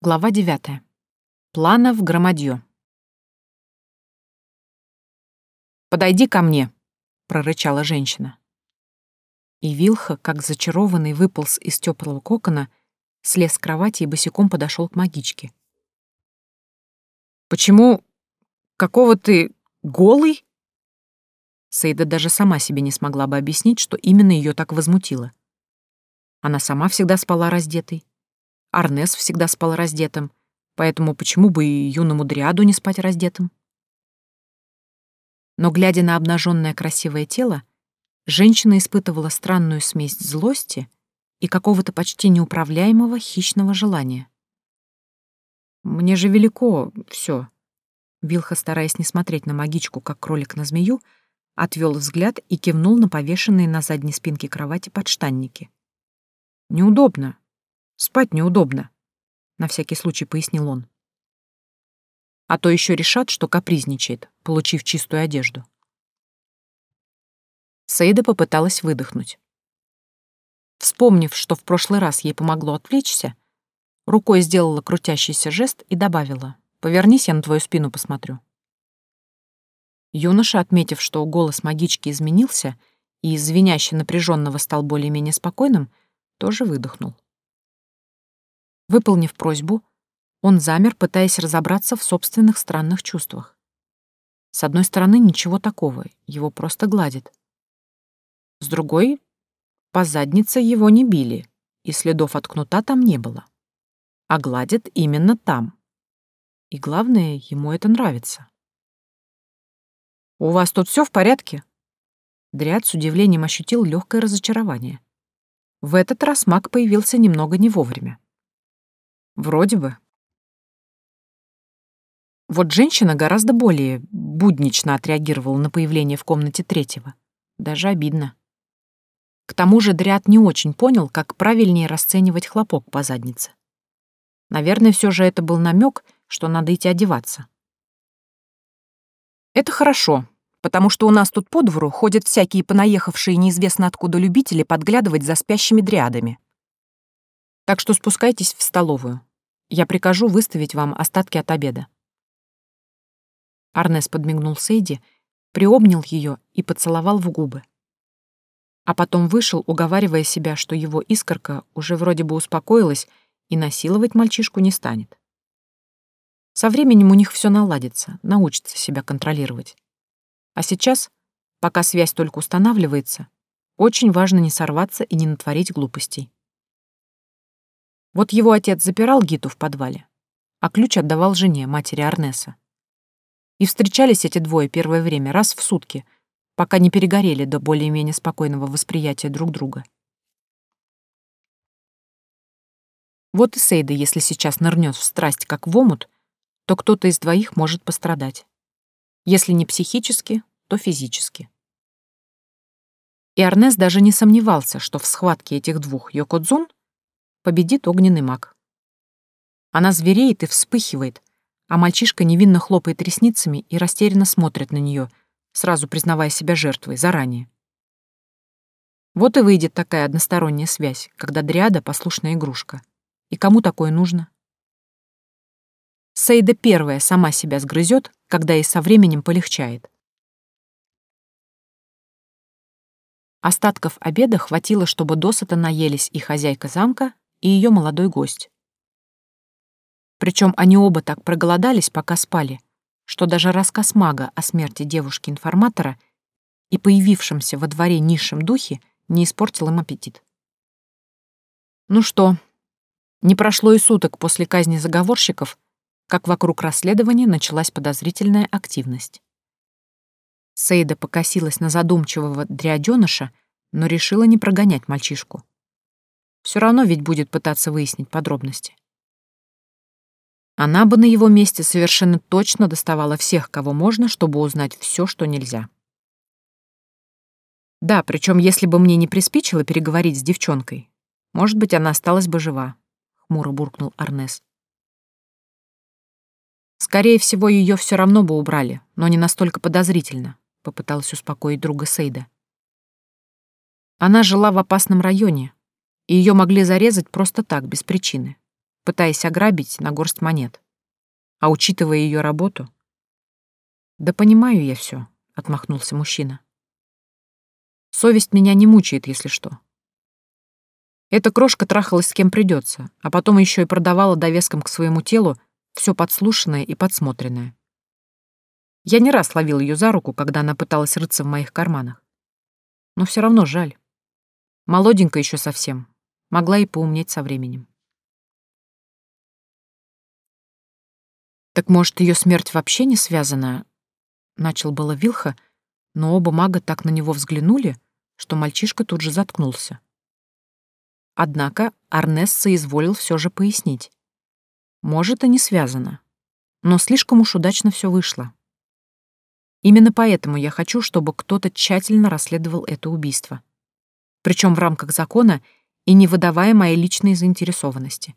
Глава девятая. Планов громадье. «Подойди ко мне», — прорычала женщина. И Вилха, как зачарованный, выполз из теплого кокона, слез с кровати и босиком подошел к магичке. «Почему? Какого ты голый?» Сейда даже сама себе не смогла бы объяснить, что именно ее так возмутило. Она сама всегда спала раздетой, Арнес всегда спал раздетым, поэтому почему бы и юному дриаду не спать раздетым? Но, глядя на обнаженное красивое тело, женщина испытывала странную смесь злости и какого-то почти неуправляемого хищного желания. «Мне же велико все. Вилха, стараясь не смотреть на магичку, как кролик на змею, отвел взгляд и кивнул на повешенные на задней спинке кровати подштанники. «Неудобно. Спать неудобно, на всякий случай пояснил он. А то еще решат, что капризничает, получив чистую одежду. Саида попыталась выдохнуть. Вспомнив, что в прошлый раз ей помогло отвлечься, рукой сделала крутящийся жест и добавила «Повернись, я на твою спину посмотрю». Юноша, отметив, что голос магички изменился и из звеняще напряженного стал более-менее спокойным, тоже выдохнул. Выполнив просьбу, он замер, пытаясь разобраться в собственных странных чувствах. С одной стороны, ничего такого, его просто гладит. С другой, по заднице его не били, и следов от кнута там не было. А гладит именно там. И главное, ему это нравится. «У вас тут все в порядке?» Дриад с удивлением ощутил легкое разочарование. В этот раз маг появился немного не вовремя. Вроде бы. Вот женщина гораздо более буднично отреагировала на появление в комнате третьего. Даже обидно. К тому же Дряд не очень понял, как правильнее расценивать хлопок по заднице. Наверное, все же это был намек, что надо идти одеваться. Это хорошо, потому что у нас тут по двору ходят всякие понаехавшие неизвестно откуда любители подглядывать за спящими дриадами. Так что спускайтесь в столовую. Я прикажу выставить вам остатки от обеда». Арнес подмигнул Сейди, приобнял ее и поцеловал в губы. А потом вышел, уговаривая себя, что его искорка уже вроде бы успокоилась и насиловать мальчишку не станет. Со временем у них все наладится, научится себя контролировать. А сейчас, пока связь только устанавливается, очень важно не сорваться и не натворить глупостей. Вот его отец запирал Гиту в подвале, а ключ отдавал жене, матери Арнеса. И встречались эти двое первое время раз в сутки, пока не перегорели до более-менее спокойного восприятия друг друга. Вот и Сейда, если сейчас нырнет в страсть как в омут, то кто-то из двоих может пострадать. Если не психически, то физически. И Арнес даже не сомневался, что в схватке этих двух Йокодзун победит огненный маг. Она звереет и вспыхивает, а мальчишка невинно хлопает ресницами и растерянно смотрит на нее, сразу признавая себя жертвой заранее. Вот и выйдет такая односторонняя связь, когда дриада — послушная игрушка. И кому такое нужно? Сейда первая сама себя сгрызет, когда ей со временем полегчает. Остатков обеда хватило, чтобы досыта наелись и хозяйка замка, и ее молодой гость. Причем они оба так проголодались, пока спали, что даже рассказ мага о смерти девушки-информатора и появившемся во дворе низшем духе не испортил им аппетит. Ну что, не прошло и суток после казни заговорщиков, как вокруг расследования началась подозрительная активность. Сейда покосилась на задумчивого дрядёныша, но решила не прогонять мальчишку. Все равно ведь будет пытаться выяснить подробности. Она бы на его месте совершенно точно доставала всех, кого можно, чтобы узнать все, что нельзя. Да, причем если бы мне не приспичило переговорить с девчонкой, может быть, она осталась бы жива, — хмуро буркнул Арнес. Скорее всего, ее все равно бы убрали, но не настолько подозрительно, — попыталась успокоить друга Сейда. Она жила в опасном районе, и ее могли зарезать просто так, без причины. пытаясь ограбить на горсть монет. А учитывая ее работу... Да понимаю я все, отмахнулся мужчина. Совесть меня не мучает, если что. Эта крошка трахалась с кем придется, а потом еще и продавала довеском к своему телу все подслушанное и подсмотренное. Я не раз ловил ее за руку, когда она пыталась рыться в моих карманах. Но все равно жаль. Молоденькая еще совсем. Могла и поумнеть со временем. Так может, ее смерть вообще не связана? Начал было Вилха, но оба мага так на него взглянули, что мальчишка тут же заткнулся. Однако Арнес соизволил все же пояснить. Может, и не связано, но слишком уж удачно все вышло. Именно поэтому я хочу, чтобы кто-то тщательно расследовал это убийство. Причем в рамках закона и не выдавая моей личной заинтересованности.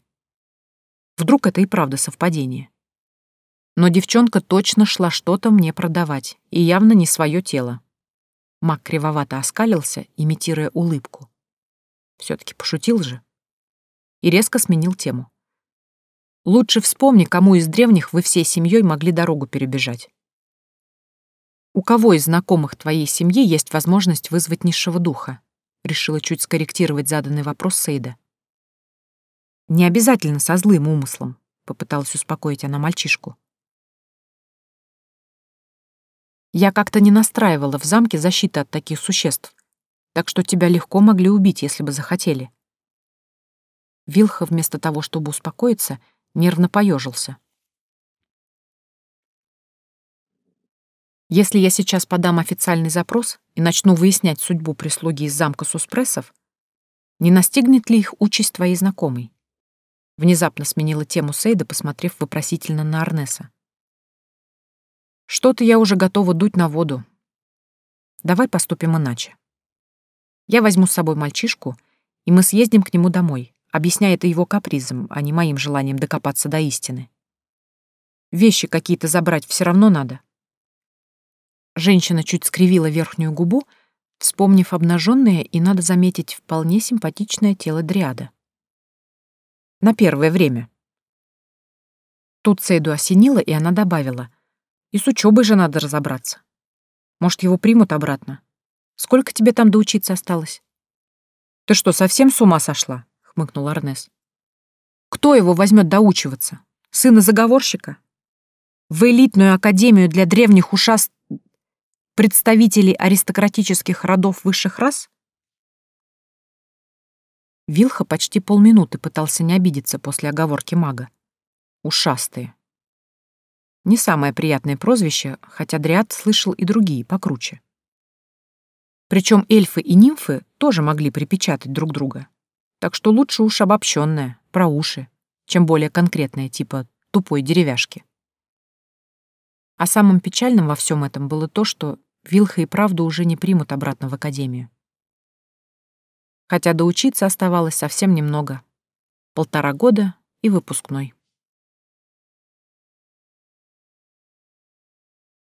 Вдруг это и правда совпадение. Но девчонка точно шла что-то мне продавать, и явно не свое тело. Мак кривовато оскалился, имитируя улыбку. все таки пошутил же. И резко сменил тему. Лучше вспомни, кому из древних вы всей семьей могли дорогу перебежать. У кого из знакомых твоей семьи есть возможность вызвать низшего духа? Решила чуть скорректировать заданный вопрос Сейда. Не обязательно со злым умыслом, попыталась успокоить она мальчишку. Я как-то не настраивала в замке защиты от таких существ, так что тебя легко могли убить, если бы захотели. Вилха вместо того, чтобы успокоиться, нервно поежился. Если я сейчас подам официальный запрос и начну выяснять судьбу прислуги из замка Суспрессов, не настигнет ли их участь твоей знакомой? Внезапно сменила тему Сейда, посмотрев вопросительно на Арнеса. Что-то я уже готова дуть на воду. Давай поступим иначе. Я возьму с собой мальчишку, и мы съездим к нему домой, объясняя это его капризом, а не моим желанием докопаться до истины. Вещи какие-то забрать все равно надо. Женщина чуть скривила верхнюю губу, вспомнив обнаженное и, надо заметить, вполне симпатичное тело Дриада. На первое время. Тут Сейду осенило, и она добавила. И с учебой же надо разобраться. Может, его примут обратно? Сколько тебе там доучиться осталось? Ты что, совсем с ума сошла? хмыкнул Арнес. Кто его возьмет доучиваться? Сына заговорщика? В элитную академию для древних ушаст представителей аристократических родов высших рас? Вилха почти полминуты пытался не обидеться после оговорки мага. Ушастые. Не самое приятное прозвище, хотя Дриад слышал и другие, покруче. Причем эльфы и нимфы тоже могли припечатать друг друга. Так что лучше уж обобщенное, про уши, чем более конкретное, типа тупой деревяшки. А самым печальным во всем этом было то, что Вилха и правду уже не примут обратно в академию. Хотя доучиться оставалось совсем немного. Полтора года и выпускной.